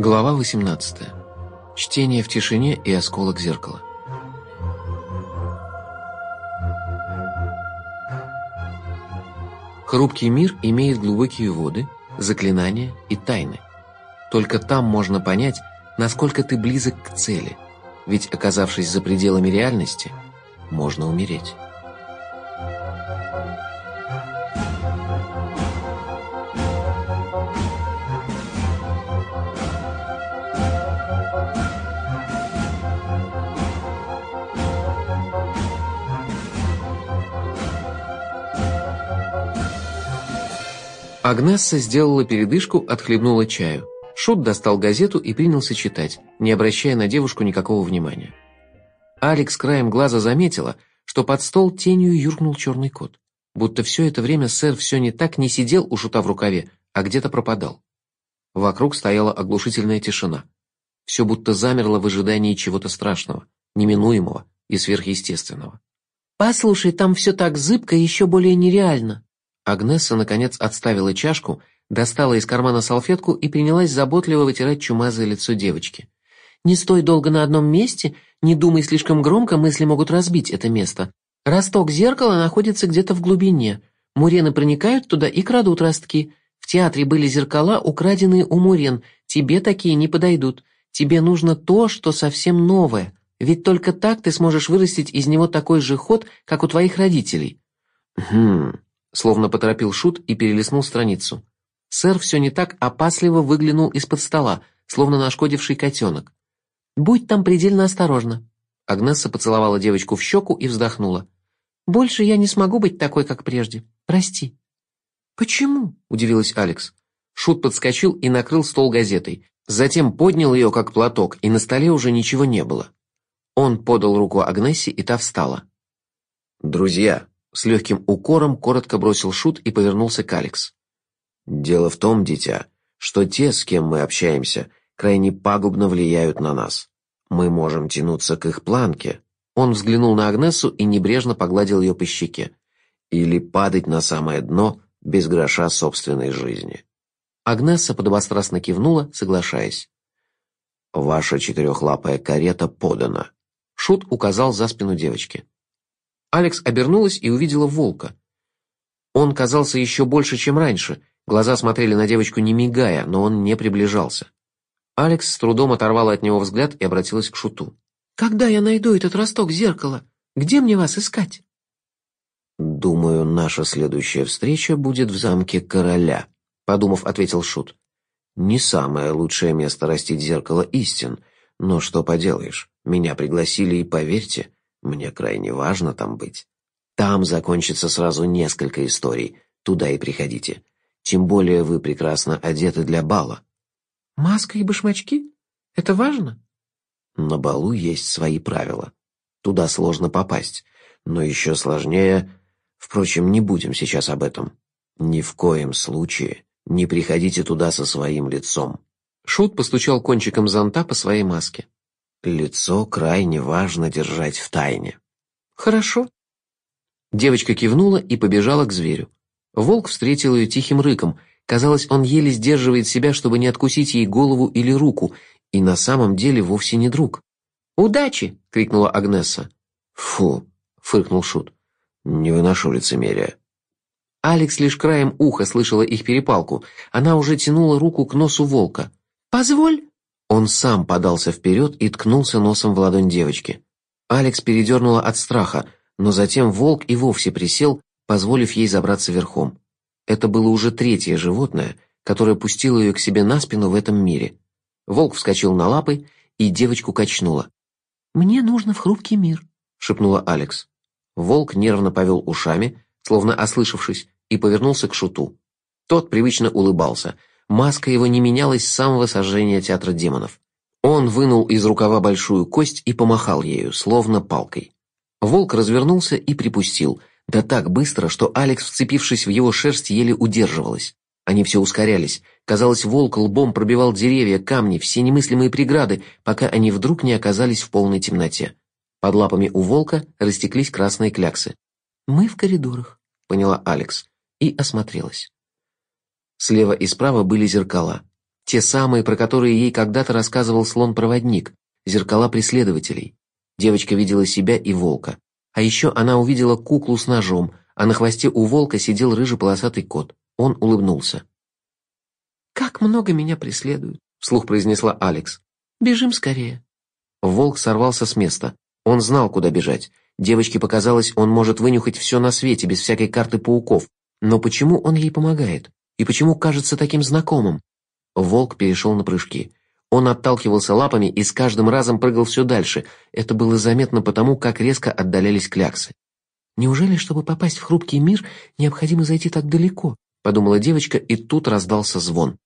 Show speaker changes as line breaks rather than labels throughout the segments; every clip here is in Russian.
Глава 18. Чтение в тишине и осколок зеркала. Хрупкий мир имеет глубокие воды, заклинания и тайны. Только там можно понять, насколько ты близок к цели, ведь, оказавшись за пределами реальности, можно умереть. Агнесса сделала передышку, отхлебнула чаю. Шут достал газету и принялся читать, не обращая на девушку никакого внимания. Алекс краем глаза заметила, что под стол тенью юркнул черный кот. Будто все это время сэр все не так не сидел у шута в рукаве, а где-то пропадал. Вокруг стояла оглушительная тишина. Все будто замерло в ожидании чего-то страшного, неминуемого и сверхъестественного.
«Послушай, там все так зыбко и еще более нереально»,
Агнесса, наконец, отставила чашку, достала из кармана салфетку и принялась заботливо вытирать чумазое лицо девочки.
«Не стой долго на одном месте, не думай слишком громко, мысли могут разбить это место. Росток зеркала находится где-то в глубине. Мурены проникают туда и крадут ростки. В театре были зеркала, украденные у мурен. Тебе такие не подойдут. Тебе нужно то, что совсем новое. Ведь только так ты сможешь вырастить из него такой же ход, как у твоих родителей».
«Хм...» Словно поторопил Шут и перелистнул страницу. Сэр все не так опасливо выглянул из-под стола, словно нашкодивший котенок.
«Будь там предельно осторожна».
Агнесса поцеловала девочку в щеку и вздохнула.
«Больше я не смогу быть такой, как прежде. Прости».
«Почему?» – удивилась Алекс. Шут подскочил и накрыл стол газетой. Затем поднял ее, как платок, и на столе уже ничего не было. Он подал руку Агнессе, и та встала. «Друзья», с легким укором коротко бросил Шут и повернулся к Алекс. «Дело в том, дитя, что те, с кем мы общаемся, крайне пагубно влияют на нас. Мы можем тянуться к их планке». Он взглянул на Агнесу и небрежно погладил ее по щеке. «Или падать на самое дно без гроша собственной жизни». Агнесса подобострастно кивнула, соглашаясь. «Ваша четырехлапая карета подана», — Шут указал за спину девочки. Алекс обернулась и увидела волка. Он казался еще больше, чем раньше. Глаза смотрели на девочку не мигая, но он не приближался. Алекс с трудом оторвала от него взгляд и обратилась к Шуту.
«Когда я найду этот росток зеркала? Где мне вас искать?»
«Думаю, наша следующая встреча будет в замке короля», — подумав, ответил Шут. «Не самое лучшее место растить зеркало истин, но что поделаешь, меня пригласили и, поверьте, мне крайне важно там быть. Там закончится сразу несколько историй. Туда и приходите. Тем более вы прекрасно одеты для бала.
Маска и башмачки? Это важно?
На балу есть свои правила. Туда сложно попасть. Но еще сложнее... Впрочем, не будем сейчас об этом. Ни в коем случае не приходите туда со своим лицом. Шут постучал кончиком зонта по своей маске. Лицо крайне важно держать в тайне.
Хорошо.
Девочка кивнула и побежала к зверю. Волк встретил ее тихим рыком. Казалось, он еле сдерживает себя, чтобы не откусить ей голову или руку, и на самом деле вовсе не друг.
«Удачи!» — крикнула Агнесса.
«Фу!» — фыркнул Шут. «Не выношу лицемерия».
Алекс лишь краем уха слышала их перепалку. Она уже тянула руку к носу волка. «Позволь!»
Он сам подался вперед и ткнулся носом в ладонь девочки. Алекс передернула от страха, но затем волк и вовсе присел, позволив ей забраться верхом. Это было уже третье животное, которое пустило ее к себе на спину в этом мире. Волк вскочил на лапы, и девочку качнуло.
«Мне нужно в хрупкий мир», —
шепнула Алекс. Волк нервно повел ушами, словно ослышавшись, и повернулся к шуту. Тот привычно улыбался — Маска его не менялась с самого сожжения театра демонов. Он вынул из рукава большую кость и помахал ею, словно палкой. Волк развернулся и припустил, да так быстро, что Алекс, вцепившись в его шерсть, еле удерживалась. Они все ускорялись. Казалось, волк лбом пробивал деревья, камни, все немыслимые преграды, пока они вдруг не оказались в полной темноте. Под лапами у волка растеклись красные кляксы.
«Мы в коридорах», —
поняла Алекс, и осмотрелась. Слева и справа были зеркала. Те самые, про которые ей когда-то рассказывал слон-проводник, зеркала преследователей. Девочка видела себя и волка. А еще она увидела куклу с ножом, а на хвосте у волка сидел рыжий полосатый кот. Он улыбнулся.
«Как много меня преследуют», — вслух произнесла Алекс. «Бежим скорее».
Волк сорвался с места. Он знал, куда бежать. Девочке показалось, он может вынюхать все на свете, без всякой карты пауков. Но почему он ей помогает? И почему кажется таким знакомым? Волк перешел на прыжки. Он отталкивался лапами и с каждым разом прыгал все дальше. Это было заметно потому, как резко отдалялись кляксы.
«Неужели, чтобы попасть в хрупкий мир, необходимо зайти так далеко?» — подумала девочка, и тут раздался звон.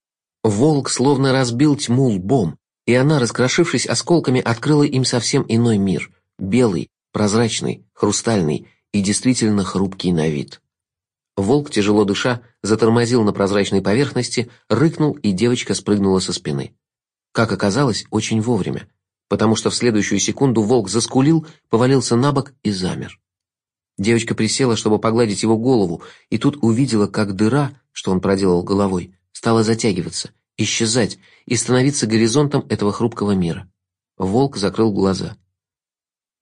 Волк словно разбил тьму лбом, и она, раскрошившись осколками, открыла им совсем иной мир. Белый, прозрачный, хрустальный и действительно хрупкий на вид. Волк, тяжело дыша, затормозил на прозрачной поверхности, рыкнул, и девочка спрыгнула со спины. Как оказалось, очень вовремя, потому что в следующую секунду волк заскулил, повалился на бок и замер. Девочка присела, чтобы погладить его голову, и тут увидела, как дыра, что он проделал головой, стала затягиваться, исчезать и становиться горизонтом этого хрупкого мира. Волк закрыл глаза.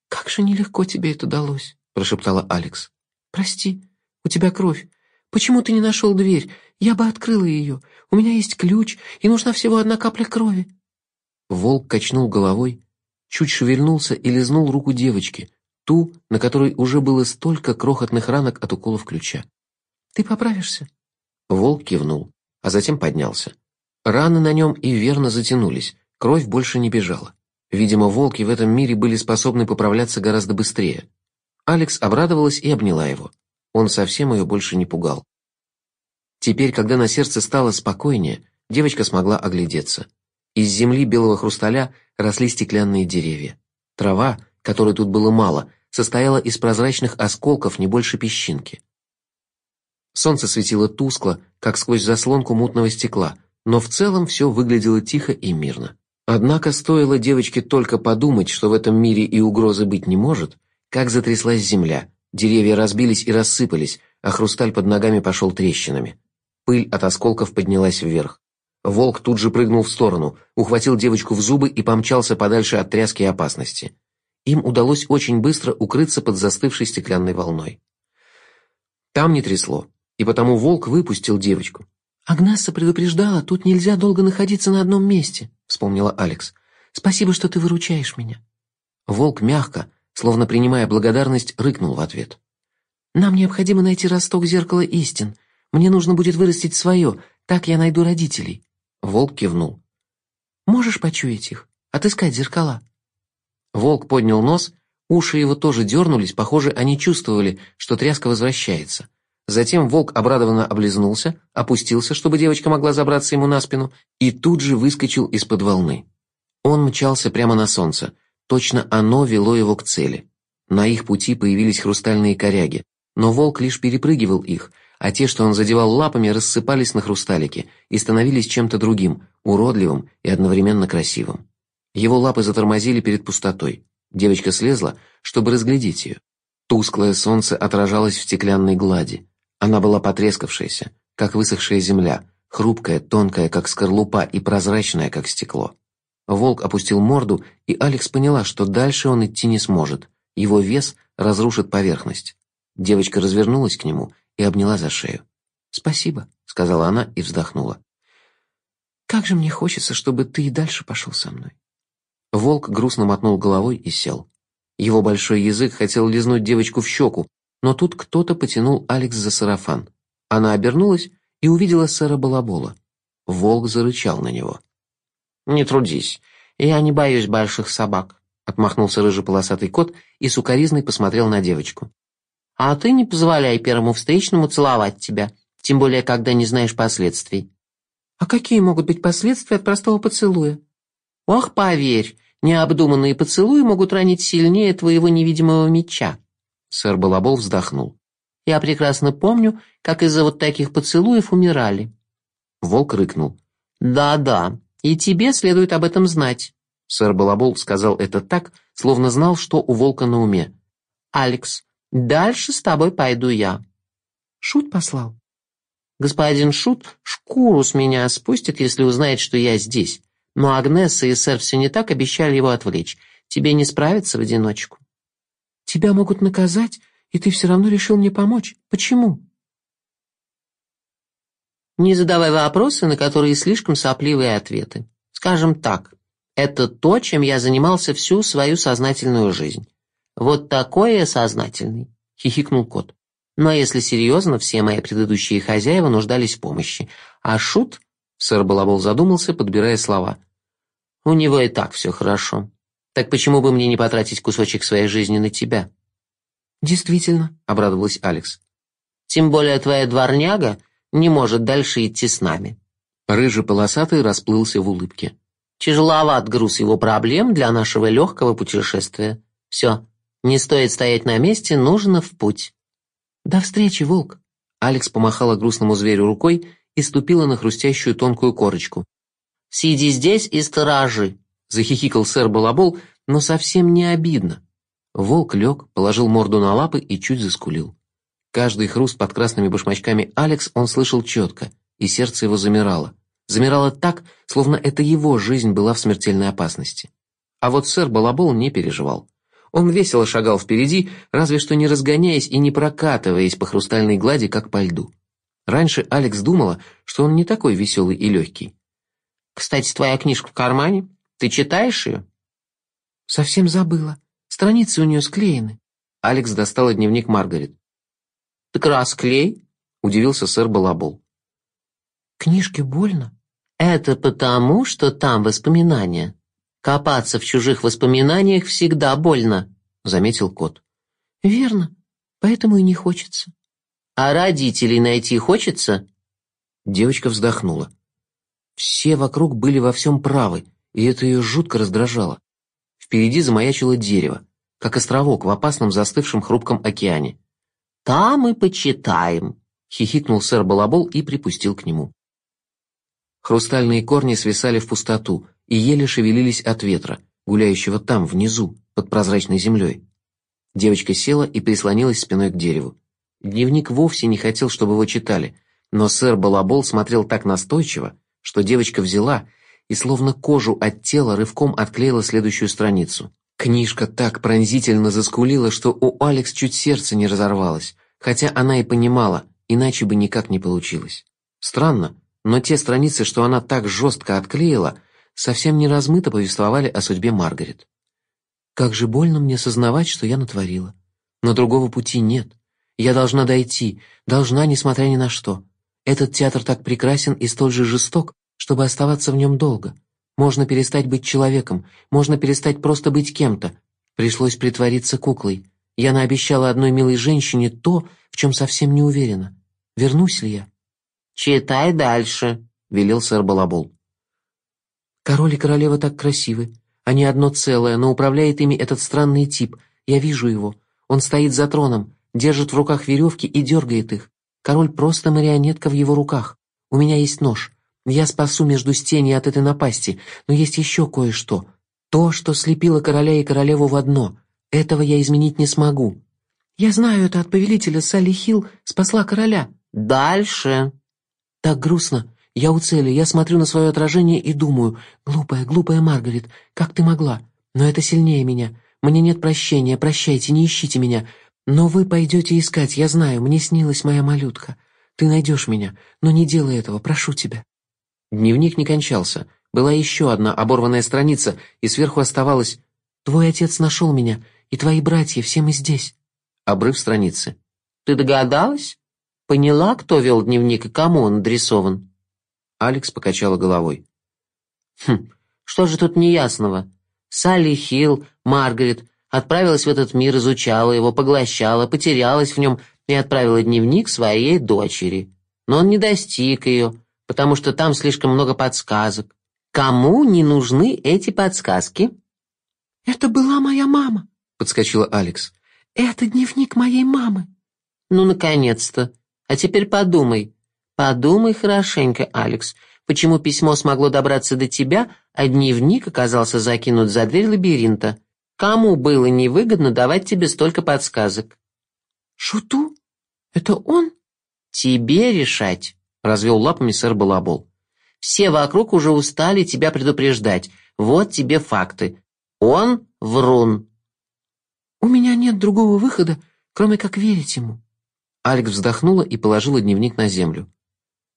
«Как же нелегко тебе это далось», — прошептала Алекс. «Прости, у тебя кровь. Почему ты не нашел дверь? Я бы открыла ее. У меня есть ключ, и нужна всего одна капля крови».
Волк качнул головой, чуть шевельнулся и лизнул руку девочки, ту, на которой уже было столько крохотных ранок от уколов ключа.
«Ты поправишься?»
Волк кивнул, а затем поднялся. Раны на нем и верно затянулись, кровь больше не бежала. Видимо, волки в этом мире были способны поправляться гораздо быстрее. Алекс обрадовалась и обняла его. Он совсем ее больше не пугал. Теперь, когда на сердце стало спокойнее, девочка смогла оглядеться. Из земли белого хрусталя росли стеклянные деревья. Трава, которой тут было мало, состояла из прозрачных осколков не больше песчинки. Солнце светило тускло, как сквозь заслонку мутного стекла, но в целом все выглядело тихо и мирно. Однако стоило девочке только подумать, что в этом мире и угрозы быть не может, как затряслась земля, деревья разбились и рассыпались, а хрусталь под ногами пошел трещинами. Пыль от осколков поднялась вверх. Волк тут же прыгнул в сторону, ухватил девочку в зубы и помчался подальше от тряски и опасности. Им удалось очень быстро укрыться под застывшей стеклянной волной. Там не трясло, и потому волк выпустил девочку.
«Агнесса предупреждала, тут нельзя долго находиться на одном месте», — вспомнила Алекс. «Спасибо, что ты выручаешь меня».
Волк мягко, словно принимая благодарность, рыкнул в ответ.
«Нам необходимо найти росток зеркала истин. Мне нужно будет вырастить свое, так я найду родителей».
Волк кивнул.
«Можешь почуять их? Отыскать зеркала?»
Волк поднял нос, уши его тоже дернулись, похоже, они чувствовали, что тряска возвращается. Затем волк обрадованно облизнулся, опустился, чтобы девочка могла забраться ему на спину, и тут же выскочил из-под волны. Он мчался прямо на солнце. Точно оно вело его к цели. На их пути появились хрустальные коряги, но волк лишь перепрыгивал их, а те, что он задевал лапами, рассыпались на хрусталике и становились чем-то другим, уродливым и одновременно красивым. Его лапы затормозили перед пустотой. Девочка слезла, чтобы разглядеть ее. Тусклое солнце отражалось в стеклянной глади. Она была потрескавшаяся, как высохшая земля, хрупкая, тонкая, как скорлупа, и прозрачная, как стекло. Волк опустил морду, и Алекс поняла, что дальше он идти не сможет. Его вес разрушит поверхность. Девочка развернулась к нему и обняла за шею.
«Спасибо», —
сказала она и вздохнула.
«Как же мне хочется, чтобы ты и дальше пошел со мной».
Волк грустно мотнул головой и сел. Его большой язык хотел лизнуть девочку в щеку, но тут кто-то потянул Алекс за сарафан. Она обернулась и увидела сэра Балабола. Волк зарычал на него.
«Не трудись, я не боюсь больших собак», — отмахнулся рыжий полосатый кот и сукоризной посмотрел на девочку. А ты не позволяй первому встречному целовать тебя, тем более, когда не знаешь последствий.
А какие могут быть последствия от простого поцелуя?
Ох, поверь, необдуманные поцелуи могут ранить сильнее твоего невидимого меча.
Сэр Балабол вздохнул.
Я прекрасно помню, как из-за вот таких поцелуев умирали.
Волк рыкнул.
Да-да, и тебе следует об этом знать.
Сэр Балабол сказал это так, словно знал, что у волка на уме.
Алекс, Дальше с тобой пойду я».
Шут послал.
Господин Шут шкуру с меня спустит, если узнает, что я здесь. Но Агнесса и сэр все не так обещали его отвлечь. Тебе не справиться в одиночку.
Тебя могут наказать, и ты все равно решил мне помочь. Почему?
Не задавай вопросы, на которые слишком сопливые ответы. Скажем так, это то, чем я занимался всю свою сознательную жизнь. Вот такой я сознательный, хихикнул кот. Но если серьезно, все мои предыдущие хозяева нуждались в помощи. А Шут, сэр Балабол задумался, подбирая слова. У него и так все хорошо. Так почему бы мне не потратить кусочек своей жизни на тебя?
Действительно,
обрадовалась Алекс. Тем более твоя дворняга не может дальше идти с нами.
Рыжий полосатый расплылся в улыбке.
Тяжеловат груз его проблем для нашего легкого путешествия. Все, не стоит стоять на месте, нужно в путь.
До встречи, волк.
Алекс помахала грустному зверю рукой и ступила на хрустящую тонкую корочку.
«Сиди здесь и сторожи», —
захихикал сэр Балабол, но совсем не обидно. Волк лег, положил морду на лапы и чуть заскулил. Каждый хруст под красными башмачками Алекс он слышал четко, и сердце его замирало. Замирало так, словно это его жизнь была в смертельной опасности. А вот сэр Балабол не переживал. Он весело шагал впереди, разве что не разгоняясь и не прокатываясь по хрустальной глади, как по льду. Раньше Алекс думала, что он не такой веселый и легкий.
«Кстати, твоя книжка в кармане. Ты читаешь ее?»
«Совсем забыла. Страницы у нее склеены».
Алекс достала дневник Маргарет.
«Так расклей», — удивился сэр Балабол.
«Книжке больно?»
«Это потому, что там воспоминания. Копаться в чужих воспоминаниях всегда больно», — заметил кот.
«Верно, поэтому и не хочется».
«А родителей найти хочется?»
Девочка вздохнула. Все вокруг были во всем правы, и это ее жутко раздражало. Впереди замаячило дерево, как островок в опасном застывшем хрупком океане.
«Там мы почитаем», —
хихикнул сэр Балабол и припустил к нему. Хрустальные корни свисали в пустоту и еле шевелились от ветра, гуляющего там, внизу, под прозрачной землей. Девочка села и прислонилась спиной к дереву. Дневник вовсе не хотел, чтобы его читали, но сэр Балабол смотрел так настойчиво, что девочка взяла и словно кожу от тела рывком отклеила следующую страницу. Книжка так пронзительно заскулила, что у Алекс чуть сердце не разорвалось, хотя она и понимала, иначе бы никак не получилось. Странно, но те страницы, что она так жестко отклеила, совсем не размыто повествовали о судьбе Маргарет. Как же больно мне сознавать, что я натворила. Но другого пути нет. Я должна дойти, должна, несмотря ни на что. Этот театр так прекрасен и столь же жесток, чтобы оставаться в нем долго. Можно перестать быть человеком, можно перестать просто быть кем-то. Пришлось притвориться куклой. Я наобещала одной милой женщине то, в чем совсем не уверена. Вернусь ли я?
«Читай дальше», — велел сэр Балабол.
«Король и королева так красивы. Они одно целое, но управляет ими этот странный тип. Я вижу его. Он стоит за троном, держит в руках веревки и дергает их. Король просто марионетка в его руках. У меня есть нож. Я спасу между стеней от этой напасти, но есть еще кое-что. То, что слепило короля и королеву в одно. Этого я изменить не смогу. Я знаю это от повелителя Салли Хилл, спасла короля.
Дальше.
Так грустно. Я у цели, я смотрю на свое отражение и думаю, глупая, глупая Маргарет, как ты могла? Но это сильнее меня. Мне нет прощения, прощайте, не ищите меня. Но вы пойдете искать, я знаю, мне снилась моя малютка. Ты найдешь меня, но не делай этого, прошу тебя.
Дневник не кончался. Была еще одна оборванная страница, и сверху оставалось
«Твой отец нашел меня, и твои братья, все мы здесь».
Обрыв страницы.
«Ты догадалась? Поняла, кто вел дневник и кому он адресован?»
Алекс покачала головой.
«Хм, что же тут неясного? Салли Хилл, Маргарет, отправилась в этот мир, изучала его, поглощала, потерялась в нем и отправила дневник своей дочери. Но он не достиг ее, потому что там слишком много подсказок. Кому не нужны эти подсказки?»
«Это была моя мама», —
подскочила Алекс.
«Это дневник моей мамы».
«Ну, наконец-то. А теперь подумай. Подумай хорошенько, Алекс, почему письмо смогло добраться до тебя, а дневник оказался закинут за дверь лабиринта. Кому было невыгодно давать тебе столько подсказок?»
«Шуту? Это он?»
«Тебе решать».
— развел лапами сэр Балабол.
«Все вокруг уже устали тебя предупреждать. Вот тебе факты. Он врун».
«У меня нет другого выхода, кроме как верить ему».
Алекс вздохнула и положила дневник на землю.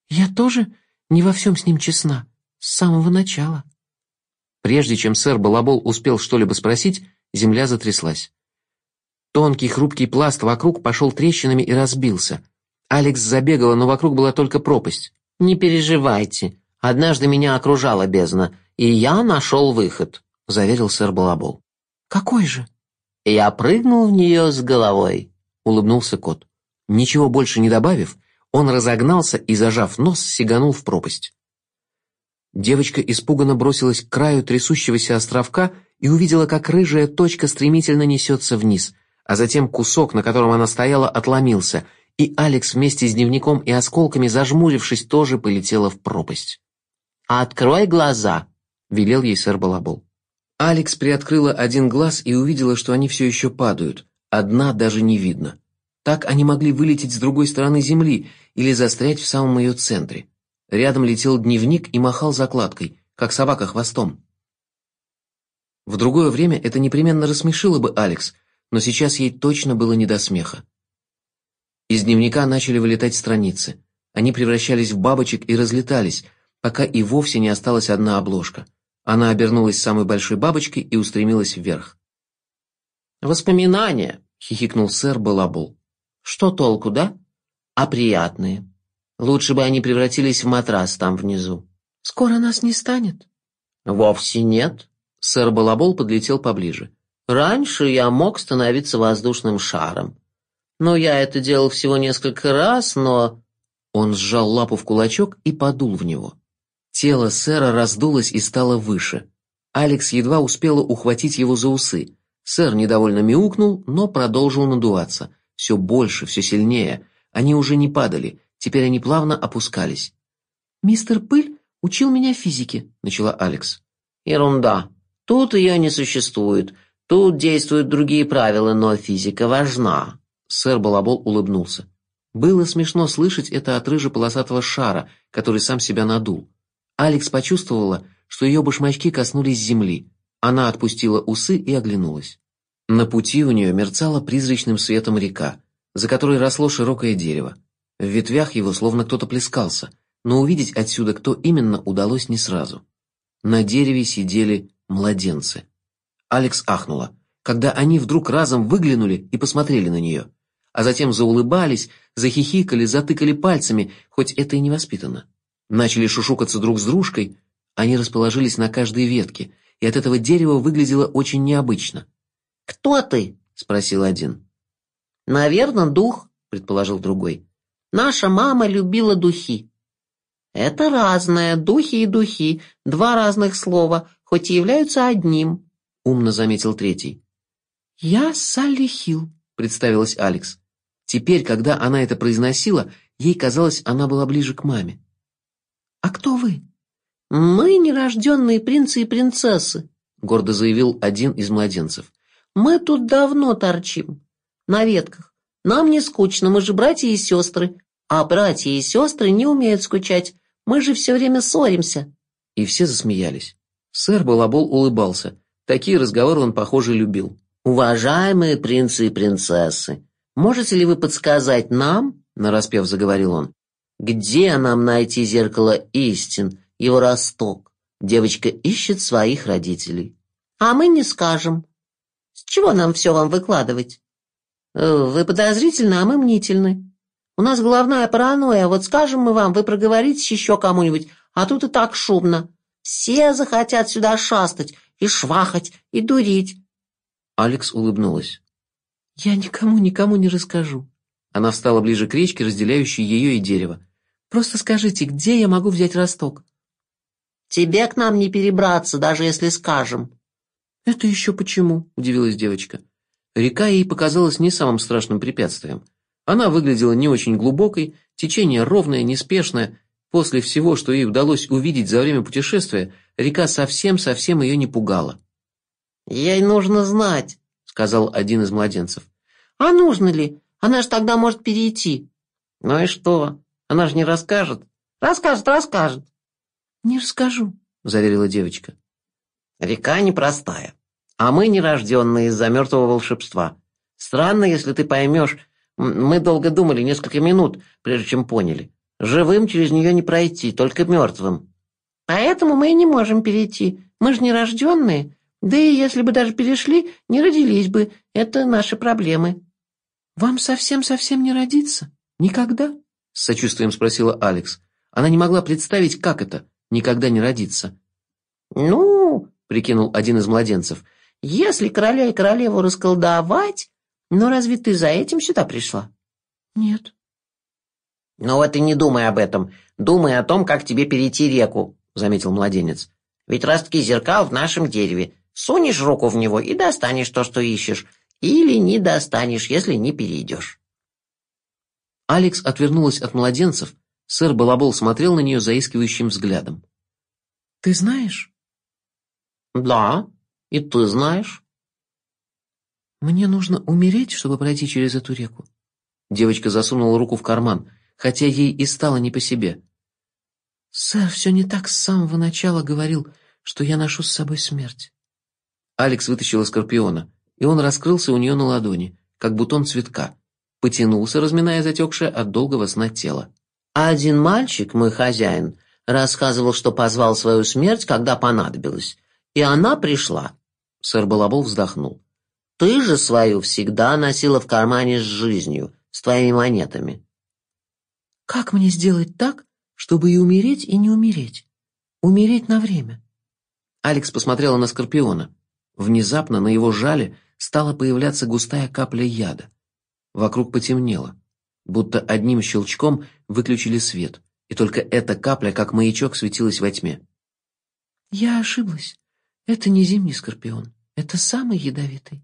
«Я тоже не во всем с ним честна, с самого начала».
Прежде чем сэр Балабол успел что-либо спросить, земля затряслась. Тонкий хрупкий пласт вокруг пошел трещинами и разбился. Алекс забегала, но вокруг была только пропасть.
«Не переживайте. Однажды меня окружала бездна, и я нашел выход», — заверил сэр Балабол.
«Какой же?»
«Я прыгнул в нее с головой», — улыбнулся кот.
Ничего больше не добавив, он разогнался и, зажав нос, сиганул в пропасть. Девочка испуганно бросилась к краю трясущегося островка и увидела, как рыжая точка стремительно несется вниз, а затем кусок, на котором она стояла, отломился, и Алекс вместе с дневником и осколками, зажмурившись, тоже полетела в пропасть.
«Открой глаза!» — велел ей сэр Балабол.
Алекс приоткрыла один глаз и увидела, что они все еще падают. Одна даже не видно. Так они могли вылететь с другой стороны Земли или застрять в самом ее центре. Рядом летел дневник и махал закладкой, как собака хвостом. В другое время это непременно рассмешило бы Алекс, но сейчас ей точно было не до смеха. Из дневника начали вылетать страницы. Они превращались в бабочек и разлетались, пока и вовсе не осталась одна обложка. Она обернулась самой большой бабочкой и устремилась вверх.
«Воспоминания!» — хихикнул сэр Балабул. «Что толку, да? А приятные. Лучше бы они превратились в матрас там внизу».
«Скоро нас не станет?»
«Вовсе нет». Сэр Балабол подлетел поближе. «Раньше я мог становиться воздушным шаром. Но я это делал всего несколько раз, но...»
Он сжал лапу в кулачок и подул в него. Тело сэра раздулось и стало выше. Алекс едва успела ухватить его за усы. Сэр недовольно мяукнул, но продолжил надуваться. Все больше, все сильнее. Они уже не падали, теперь они плавно опускались.
«Мистер Пыль учил меня физике», — начала Алекс.
«Ерунда. Тут ее не существует. Тут действуют другие правила, но физика важна».
Сэр Балабол улыбнулся. Было смешно слышать это от рыжеполосатого шара, который сам себя надул. Алекс почувствовала, что ее башмачки коснулись земли. Она отпустила усы и оглянулась. На пути у нее мерцала призрачным светом река, за которой росло широкое дерево. В ветвях его словно кто-то плескался, но увидеть отсюда, кто именно, удалось не сразу. На дереве сидели младенцы. Алекс ахнула, когда они вдруг разом выглянули и посмотрели на нее а затем заулыбались, захихикали, затыкали пальцами, хоть это и не воспитано. Начали шушукаться друг с дружкой, они расположились на каждой ветке, и от этого дерева выглядело очень необычно.
«Кто ты?» — спросил один. «Наверное, дух», — предположил другой. «Наша мама любила духи». «Это разное, духи и духи, два разных слова, хоть и являются одним», — умно заметил третий.
«Я Салли Хилл», — представилась Алекс.
Теперь, когда она это произносила, ей казалось, она была ближе к маме.
«А кто вы?»
«Мы нерожденные принцы и принцессы», — гордо заявил один из младенцев. «Мы тут давно торчим, на ветках. Нам не скучно, мы же братья и сестры. А братья и сестры не умеют скучать, мы же все время ссоримся».
И все засмеялись. Сэр Балабол улыбался. Такие разговоры он, похоже, любил.
«Уважаемые принцы и принцессы, «Можете ли вы подсказать нам, — нараспев заговорил он, — где нам найти зеркало истин, его росток? Девочка ищет своих родителей. А мы не скажем. С чего нам все вам выкладывать? Э, вы подозрительны, а мы мнительны. У нас головная паранойя, вот скажем мы вам, вы проговоритесь еще кому-нибудь, а тут и так шумно. Все захотят сюда шастать, и швахать, и дурить.
Алекс улыбнулась.
«Я никому никому не расскажу».
Она встала ближе к речке, разделяющей ее и дерево.
«Просто скажите, где я могу взять росток?»
«Тебе к нам не перебраться, даже если скажем».
«Это еще почему?» – удивилась девочка. Река ей показалась не самым страшным препятствием. Она выглядела не очень глубокой, течение ровное, неспешное. После всего, что ей удалось увидеть за время путешествия, река совсем-совсем ее не пугала.
«Ей нужно знать», сказал один из младенцев. «А нужно ли? Она же тогда может перейти». «Ну и что? Она же не расскажет. Расскажет, расскажет».
«Не расскажу», — заверила девочка.
«Река непростая, а мы нерожденные из-за мертвого волшебства. Странно, если ты поймешь. Мы долго думали, несколько минут, прежде чем поняли. Живым через нее не пройти, только мертвым. Поэтому мы и не можем перейти. Мы же нерожденные. Да и если бы даже перешли, не родились бы. Это наши проблемы».
«Вам совсем-совсем не родиться? Никогда?» — с сочувствием спросила Алекс. Она не могла представить, как это — никогда не родиться.
«Ну, — прикинул один из младенцев, — если короля и королеву расколдовать... Но разве ты за этим сюда пришла?»
«Нет».
«Ну вот и не думай об этом. Думай о том, как тебе перейти реку», — заметил младенец. «Ведь ростки зеркал в нашем дереве. Сунешь руку в него и достанешь то, что ищешь. Или не достанешь, если не перейдешь».
Алекс отвернулась от младенцев. Сэр Балабол смотрел на нее заискивающим взглядом.
«Ты знаешь?»
«Да, и ты знаешь».
«Мне нужно умереть, чтобы пройти через эту реку».
Девочка засунула руку в карман, хотя ей и стало не по себе.
«Сэр все не так с самого начала говорил, что я ношу с собой смерть».
Алекс вытащила скорпиона, и он раскрылся у нее на ладони, как бутон цветка. Потянулся, разминая затекшее от долгого сна тело.
А один мальчик, мой хозяин, рассказывал, что позвал свою смерть, когда понадобилось. И она пришла.
Сэр Балабол вздохнул.
Ты же свою всегда носила в кармане с жизнью, с твоими монетами.
Как мне сделать так, чтобы и умереть, и не умереть? Умереть на время.
Алекс посмотрела на Скорпиона. Внезапно на его жале стала появляться густая капля яда. Вокруг потемнело, будто одним щелчком выключили свет, и только эта капля, как маячок, светилась во тьме.
«Я ошиблась. Это не зимний скорпион. Это самый ядовитый».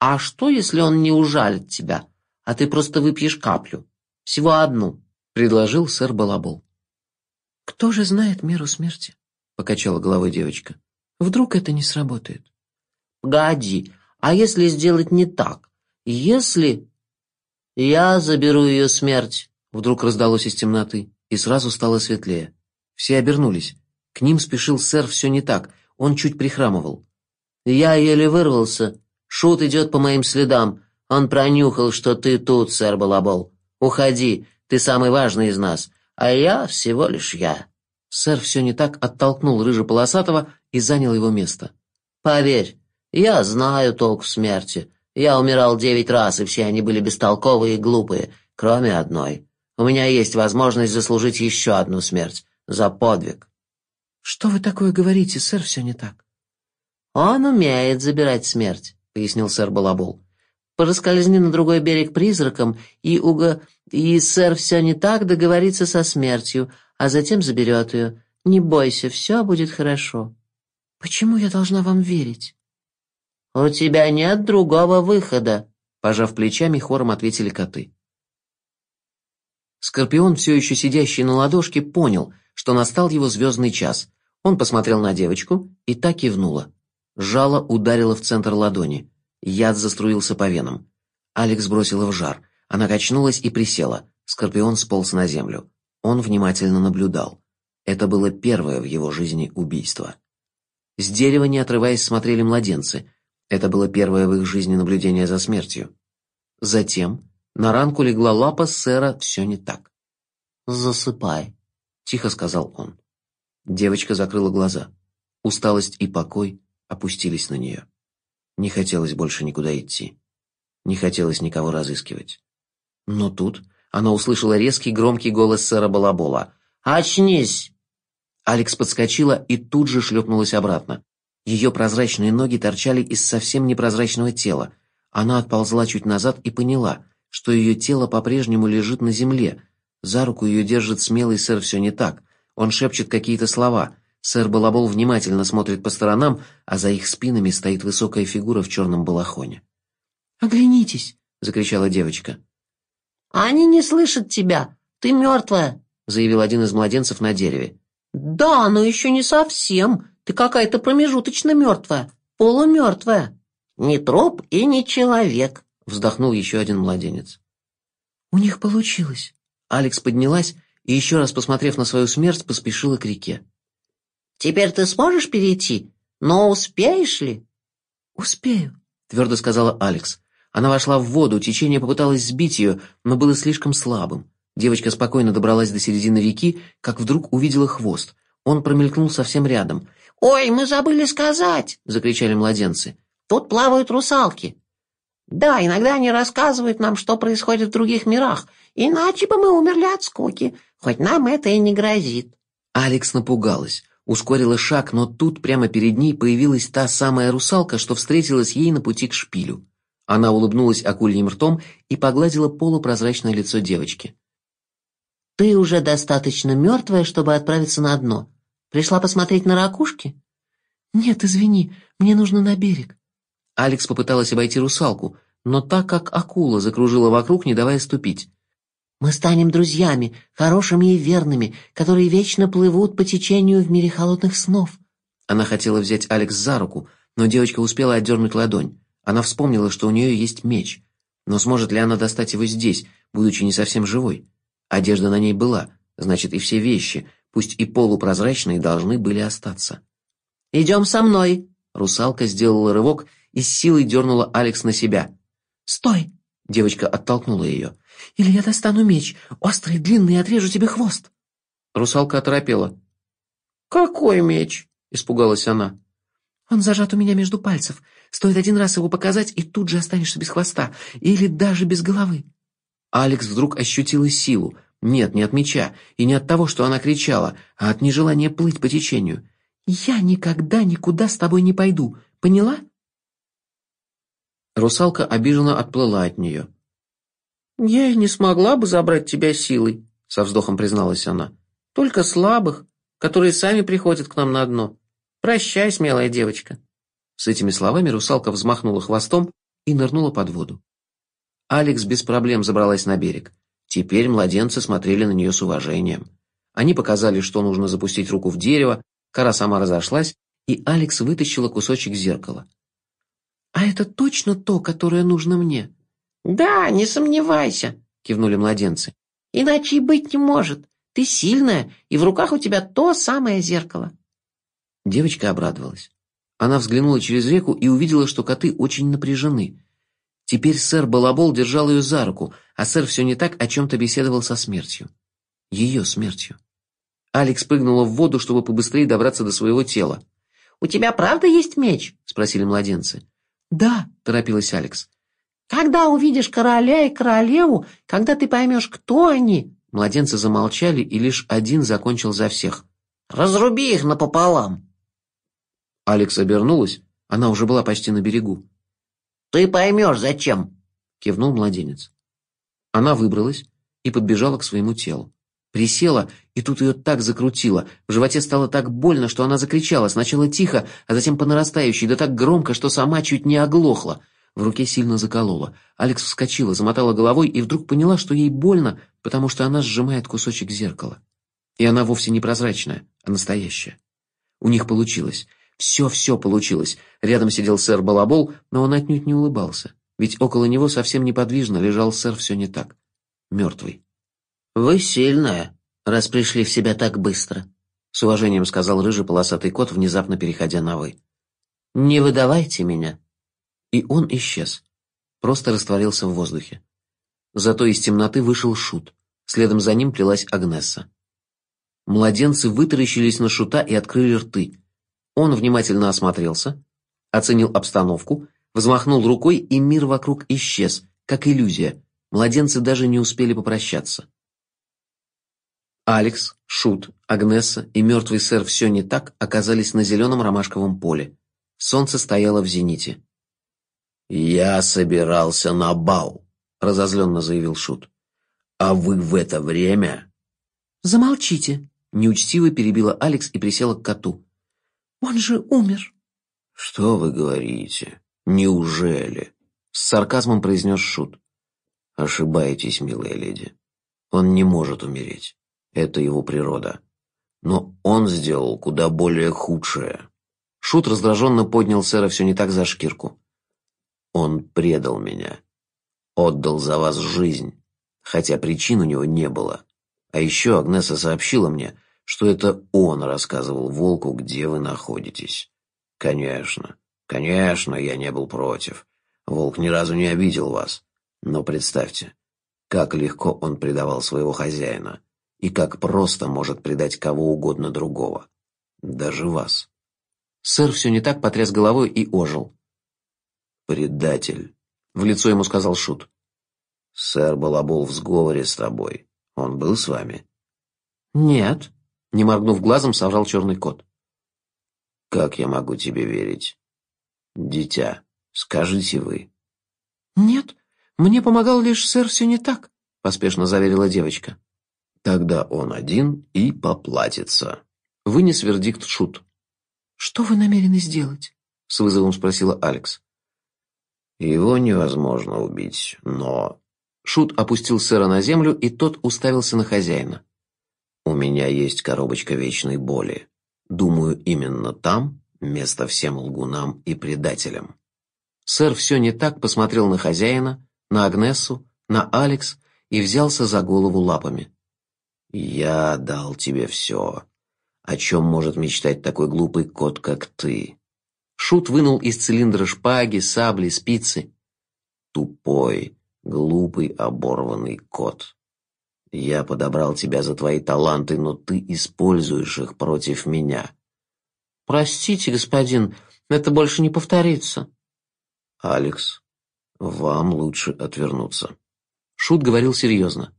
«А что, если он не ужалит тебя, а ты просто выпьешь каплю? Всего одну», — предложил сэр Балабол.
«Кто же знает меру смерти?» — покачала головой девочка. «Вдруг это не сработает?»
«Погоди, а если сделать не так? Если...» «Я заберу ее смерть», — вдруг раздалось из темноты,
и сразу стало светлее. Все обернулись. К ним спешил сэр все не так, он чуть прихрамывал.
«Я еле вырвался. Шут идет по моим следам. Он пронюхал, что ты тут, сэр Балабол. Уходи, ты самый важный из нас, а я всего лишь я».
Сэр все не так оттолкнул рыжеполосатого и занял его место.
«Поверь, я знаю толк в смерти. Я умирал девять раз, и все они были бестолковые и глупые, кроме одной. У меня есть возможность заслужить еще одну смерть. За подвиг».
«Что вы такое говорите, сэр, все не так?»
«Он умеет забирать смерть», — пояснил сэр Балабул. «Проскользни на другой берег призраком, и уго... и сэр все не так договорится со смертью, а затем заберет ее. Не бойся, все будет хорошо».
«Почему я должна вам верить?»
«У тебя нет другого выхода», —
пожав плечами, хором ответили коты. Скорпион, все еще сидящий на ладошке, понял, что настал его звездный час. Он посмотрел на девочку и так кивнула. Жало ударило в центр ладони. Яд заструился по венам. Алекс бросила в жар. Она качнулась и присела. Скорпион сполз на землю. Он внимательно наблюдал. Это было первое в его жизни убийство. С дерева, не отрываясь, смотрели младенцы. Это было первое в их жизни наблюдение за смертью. Затем на ранку легла лапа сэра «все не так».
«Засыпай», —
тихо сказал он. Девочка закрыла глаза. Усталость и покой опустились на нее. Не хотелось больше никуда идти. Не хотелось никого разыскивать. Но тут она услышала резкий громкий голос сэра Балабола.
«Очнись!»
Алекс подскочила и тут же шлепнулась обратно. Ее прозрачные ноги торчали из совсем непрозрачного тела. Она отползла чуть назад и поняла, что ее тело по-прежнему лежит на земле. За руку ее держит смелый сэр все не так. Он шепчет какие-то слова. Сэр Балабол внимательно смотрит по сторонам, а за их спинами стоит высокая фигура в черном балахоне.
«Оглянитесь!»
— закричала девочка.
«Они не слышат тебя! Ты мертвая!»
— заявил один из младенцев на дереве.
«Да, но еще не совсем. Ты какая-то промежуточно мертвая, полумертвая. Не троп и не человек», — вздохнул еще один младенец.
«У них получилось».
Алекс поднялась и еще раз посмотрев на свою смерть, поспешила к реке.
«Теперь ты сможешь перейти? Но успеешь ли?»
«Успею», —
твердо сказала Алекс. Она вошла в воду, течение попыталось сбить ее, но было слишком слабым. Девочка спокойно добралась до середины реки, как вдруг увидела хвост. Он промелькнул совсем рядом.
«Ой, мы забыли сказать!» — закричали младенцы. «Тут плавают русалки!» «Да, иногда они рассказывают нам, что происходит в других мирах, иначе бы мы умерли от скуки, хоть нам это и не грозит».
Алекс напугалась, ускорила шаг, но тут прямо перед ней появилась та самая русалка, что встретилась ей на пути к шпилю. Она улыбнулась акульим ртом и погладила полупрозрачное лицо девочки.
«Ты уже достаточно мертвая, чтобы отправиться на дно. Пришла посмотреть на ракушки?»
«Нет, извини, мне нужно на берег».
Алекс попыталась обойти русалку, но так как акула закружила вокруг, не давая ступить.
«Мы станем друзьями, хорошими и верными, которые вечно плывут по течению в мире холодных снов».
Она хотела взять Алекс за руку, но девочка успела отдернуть ладонь. Она вспомнила, что у нее есть меч. Но сможет ли она достать его здесь, будучи не совсем живой? Одежда на ней была, значит, и все вещи, пусть и полупрозрачные, должны были остаться.
«Идем со мной!»
Русалка сделала рывок и с силой дернула Алекс на себя.
«Стой!»
Девочка оттолкнула ее.
«Или я достану меч, острый, длинный, и отрежу тебе хвост!»
Русалка оторопела.
«Какой меч?» — испугалась она.
«Он зажат у меня между пальцев. Стоит один раз его показать, и тут же останешься без хвоста, или даже без головы».
Алекс вдруг ощутила силу. Нет, не от меча, и не от того, что она кричала, а от нежелания плыть по течению.
«Я никогда никуда с тобой не пойду, поняла?»
Русалка обиженно отплыла от нее.
«Я и не смогла бы забрать тебя силой», — со вздохом призналась она. «Только слабых, которые сами приходят к нам на дно. Прощай, смелая девочка».
С этими словами русалка взмахнула хвостом и нырнула под воду. Алекс без проблем забралась на берег. Теперь младенцы смотрели на нее с уважением. Они показали, что нужно запустить руку в дерево, кора сама разошлась, и Алекс вытащила кусочек зеркала.
«А это точно то, которое нужно мне?»
«Да, не сомневайся», — кивнули младенцы. «Иначе и быть не может. Ты сильная, и в руках у тебя то самое зеркало».
Девочка обрадовалась. Она взглянула через реку и увидела, что коты очень напряжены. Теперь сэр Балабол держал ее за руку, а сэр все не так о чем-то беседовал со смертью. Ее смертью. Алекс прыгнула в воду, чтобы побыстрее добраться до своего тела.
«У тебя правда есть меч?» — спросили младенцы.
«Да», — торопилась Алекс.
«Когда увидишь короля и королеву, когда ты поймешь, кто они...»
Младенцы замолчали, и лишь один закончил за всех.
«Разруби их напополам!»
Алекс обернулась, она уже была почти на берегу.
«Ты поймешь, зачем!» — кивнул младенец.
Она выбралась и подбежала к своему телу. Присела, и тут ее так закрутило. В животе стало так больно, что она закричала, сначала тихо, а затем по нарастающей, да так громко, что сама чуть не оглохла. В руке сильно заколола. Алекс вскочила, замотала головой и вдруг поняла, что ей больно, потому что она сжимает кусочек зеркала. И она вовсе не прозрачная, а настоящая. У них получилось. Все-все получилось. Рядом сидел сэр Балабол, но он отнюдь не улыбался. Ведь около него совсем неподвижно лежал сэр все не так. Мертвый.
«Вы сильная, раз пришли в себя так быстро», — с уважением сказал рыжий полосатый кот, внезапно переходя на «вы». «Не выдавайте меня».
И он исчез. Просто растворился в воздухе. Зато из темноты вышел Шут. Следом за ним плелась Агнесса. Младенцы вытаращились на Шута и открыли рты. Он внимательно осмотрелся, оценил обстановку, взмахнул рукой, и мир вокруг исчез, как иллюзия. Младенцы даже не успели попрощаться. Алекс, Шут, Агнесса и мертвый сэр «Все не так» оказались на зеленом ромашковом поле. Солнце стояло в зените.
«Я собирался на бал», — разозленно заявил Шут. «А вы в это время...»
«Замолчите», —
неучтиво перебила Алекс и присела к коту.
«Он же умер».
«Что вы говорите? Неужели?» — с сарказмом произнес Шут. «Ошибаетесь, милая леди. Он не может умереть. Это его природа. Но он сделал куда более худшее.
Шут раздраженно поднял сэра все не так за шкирку.
Он предал меня. Отдал за вас жизнь, хотя причин у него не было. А еще Агнеса сообщила мне, что это он рассказывал Волку, где вы находитесь. Конечно, конечно, я не был против. Волк ни разу не обидел вас. Но представьте, как легко он предавал своего хозяина, и как просто может предать кого угодно другого. Даже вас.
Сэр все не так потряс головой и ожил.
«Предатель», —
в лицо ему сказал Шут.
«Сэр Балабол в сговоре с тобой. Он был с вами?»
«Нет», — не моргнув глазом, соврал черный кот.
«Как я могу тебе верить?» «Дитя, скажите вы».
«Нет, мне помогал лишь сэр все не так», — поспешно заверила девочка.
«Тогда он один и поплатится», —
вынес вердикт Шут.
«Что вы намерены сделать?»
— с вызовом спросила Алекс.
«Его невозможно убить, но...»
Шут опустил сэра на землю, и тот уставился на хозяина.
«У меня есть коробочка вечной боли. Думаю, именно там место всем лгунам и предателям».
Сэр все не так посмотрел на хозяина, на Агнесу, на Алекс и взялся за голову лапами.
«Я дал тебе все. О чем может мечтать такой глупый кот, как ты?»
Шут вынул из цилиндра шпаги, сабли, спицы.
«Тупой, глупый, оборванный кот. Я подобрал тебя за твои таланты, но ты используешь их против меня».
«Простите, господин, это больше не повторится».
«Алекс, вам лучше отвернуться».
Шут говорил серьезно.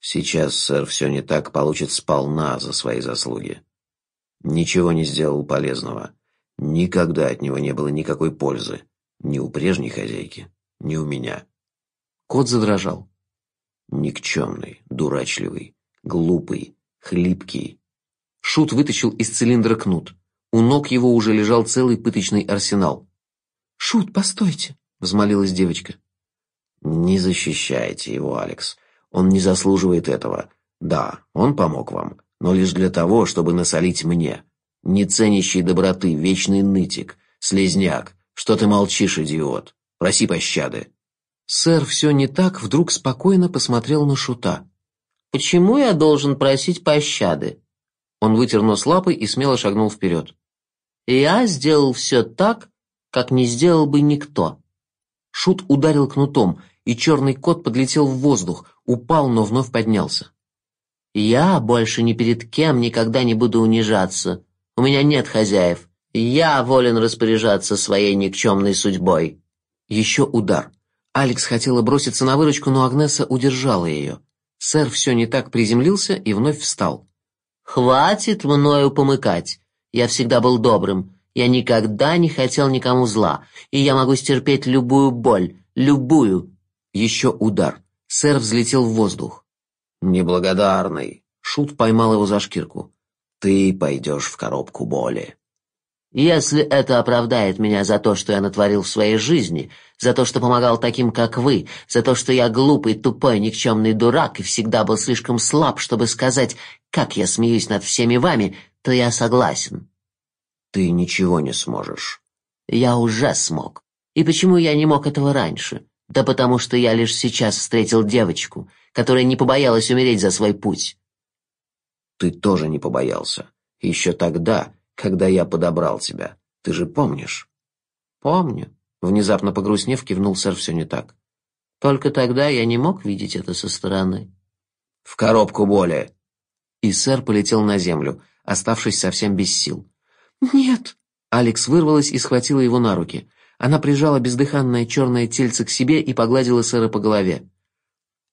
«Сейчас сэр все не так получит сполна за свои заслуги. Ничего не сделал полезного. Никогда от него не было никакой пользы. Ни у прежней хозяйки, ни у меня».
Кот задрожал.
Никчемный, дурачливый, глупый, хлипкий.
Шут вытащил из цилиндра кнут. У ног его уже лежал целый пыточный арсенал.
«Шут, постойте!»
— взмолилась девочка.
«Не защищайте его, Алекс. Он не заслуживает этого. Да, он помог вам, но лишь для того, чтобы насолить мне. Не ценящий доброты, вечный нытик, слезняк. Что ты молчишь, идиот? Проси пощады».
Сэр все не так вдруг спокойно посмотрел на Шута.
«Почему я должен просить пощады?»
Он вытер нос лапой и смело шагнул вперед.
«Я сделал все так, как не сделал бы никто».
Шут ударил кнутом, и черный кот подлетел в воздух, упал, но вновь поднялся.
«Я больше ни перед кем никогда не буду унижаться. У меня нет хозяев. Я волен распоряжаться своей никчемной судьбой».
Еще удар. Алекс хотела броситься на выручку, но Агнеса удержала ее. Сэр все не так приземлился и вновь встал.
«Хватит мною помыкать. Я всегда был добрым. Я никогда не хотел никому зла, и я могу стерпеть любую боль, любую».
Еще удар. Сэр взлетел в воздух.
«Неблагодарный!»
Шут поймал его за шкирку.
«Ты пойдешь в коробку боли».
Если это оправдает меня за то, что я натворил в своей жизни, за то, что помогал таким, как вы, за то, что я глупый, тупой, никчемный дурак и всегда был слишком слаб, чтобы сказать, как я смеюсь над всеми вами, то я согласен.
Ты ничего не сможешь.
Я уже смог. И почему я не мог этого раньше? Да потому что я лишь сейчас встретил девочку, которая не побоялась умереть за свой путь.
Ты тоже не побоялся. Еще тогда, когда я подобрал тебя. Ты же помнишь?»
«Помню», — внезапно погрустнев, кивнул сэр все не так. «Только тогда я не мог видеть это со стороны».
«В коробку боли!»
И сэр полетел на землю, оставшись совсем без сил.
«Нет!»
Алекс вырвалась и схватила его на руки. Она прижала бездыханное черное тельце к себе и погладила сэра по голове.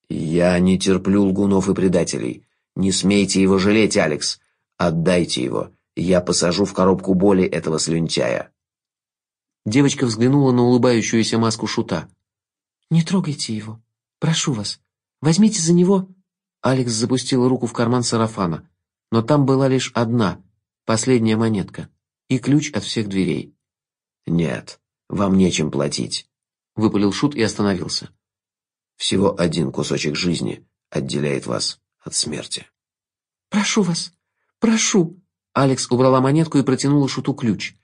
«Я не терплю лгунов и предателей. Не смейте его жалеть, Алекс. Отдайте его. Я посажу в коробку боли этого слюнтяя».
Девочка взглянула на улыбающуюся маску шута.
«Не трогайте его. Прошу вас. Возьмите за него...»
Алекс запустила руку в карман сарафана, но там была лишь одна, последняя монетка и ключ от всех дверей.
«Нет, вам нечем платить», —
выпалил шут и остановился.
«Всего один кусочек жизни отделяет вас от смерти».
«Прошу вас, прошу»,
Алекс убрала монетку и протянула Шуту ключ.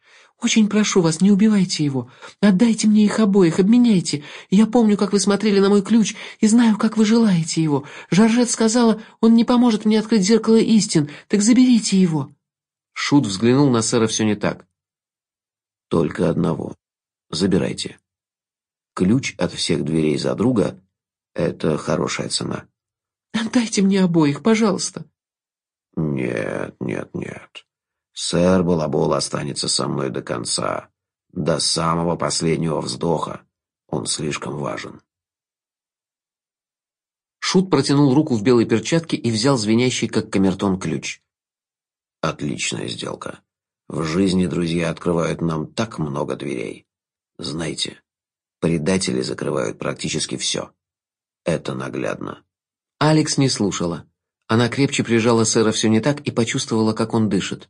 «Очень прошу вас, не убивайте его. Отдайте мне их обоих, обменяйте. Я помню, как вы смотрели на мой ключ, и знаю, как вы желаете его. Жоржет сказала, он не поможет мне открыть зеркало истин, так заберите его».
Шут взглянул на сэра все не так.
«Только одного. Забирайте. Ключ от всех дверей за друга — это хорошая цена».
«Отдайте мне обоих, пожалуйста».
«Нет, нет, нет. Сэр Балабол останется со мной до конца, до самого последнего вздоха. Он слишком важен.
Шут протянул руку в белой перчатке и взял звенящий, как камертон, ключ.
Отличная сделка. В жизни друзья открывают нам так много дверей. Знаете, предатели закрывают практически все. Это наглядно.
Алекс не слушала. Она крепче прижала сэра все не так и почувствовала, как он дышит.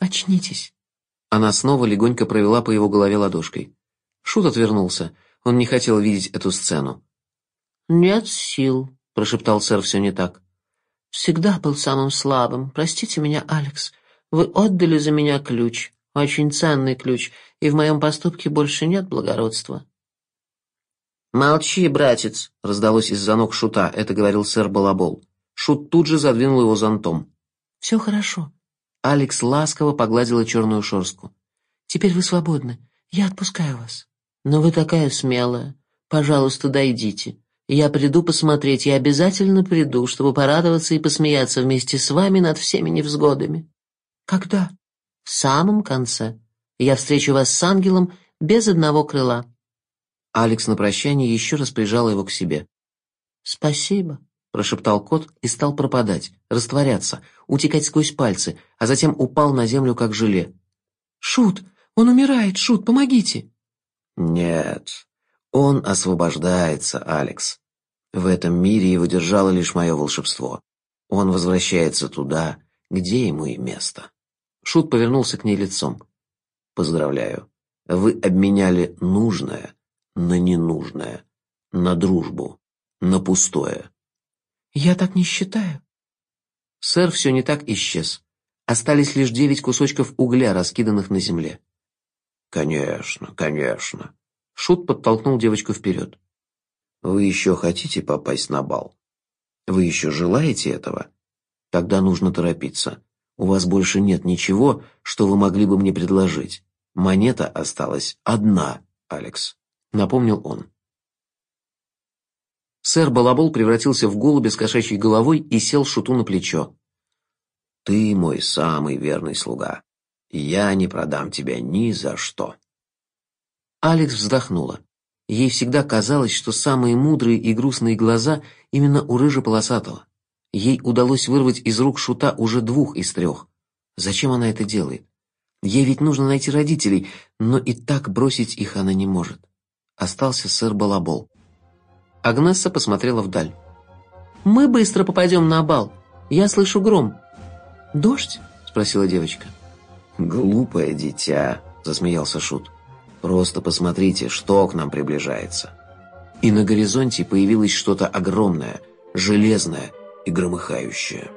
«Очнитесь».
Она снова легонько провела по его голове ладошкой. Шут отвернулся. Он не хотел видеть эту сцену.
«Нет сил», — прошептал сэр все не так.
«Всегда был самым слабым. Простите меня, Алекс. Вы отдали за меня ключ. Очень ценный ключ, и в моем поступке больше нет благородства».
«Молчи, братец!» — раздалось из-за ног Шута. Это говорил сэр Балабол. Шут тут же задвинул его зонтом.
«Все хорошо.
Алекс ласково погладила черную шорстку.
«Теперь вы свободны. Я отпускаю вас».
«Но вы такая смелая. Пожалуйста, дойдите. Я приду посмотреть, я обязательно приду, чтобы порадоваться и посмеяться вместе с вами над всеми невзгодами».
«Когда?»
«В самом конце. Я встречу вас с ангелом без одного крыла».
Алекс на прощание еще раз прижала его к себе.
«Спасибо»,
прошептал кот и стал пропадать, растворяться, утекать сквозь пальцы, а затем упал на землю как желе.
«Шут! Он умирает! Шут, помогите!»
«Нет, он освобождается, Алекс. В этом мире его держало лишь мое волшебство. Он возвращается туда, где ему и место».
Шут повернулся к ней лицом.
«Поздравляю. Вы обменяли нужное на ненужное, на дружбу, на пустое.
«Я так не считаю».
Сэр все не так исчез. Остались лишь девять кусочков угля, раскиданных на земле.
«Конечно, конечно».
Шут подтолкнул девочку вперед.
«Вы еще хотите попасть на бал? Вы еще желаете этого? Тогда нужно торопиться. У вас больше нет ничего, что вы могли бы мне предложить. Монета осталась одна, Алекс», — напомнил он.
Сэр Балабол превратился в голубя с кошачьей головой и сел шуту на плечо.
«Ты мой самый верный слуга. Я не продам тебя ни за что».
Алекс вздохнула. Ей всегда казалось, что самые мудрые и грустные глаза именно у рыжеполосатого. Ей удалось вырвать из рук шута уже двух из трех. Зачем она это делает? Ей ведь нужно найти родителей, но и так бросить их она не может. Остался сэр Балабол. Агнесса посмотрела вдаль.
«Мы быстро попадем на бал. Я слышу гром». «Дождь?» – спросила девочка.
«Глупое дитя», – засмеялся Шут. «Просто посмотрите, что к нам приближается».
И на горизонте появилось что-то огромное, железное и громыхающее.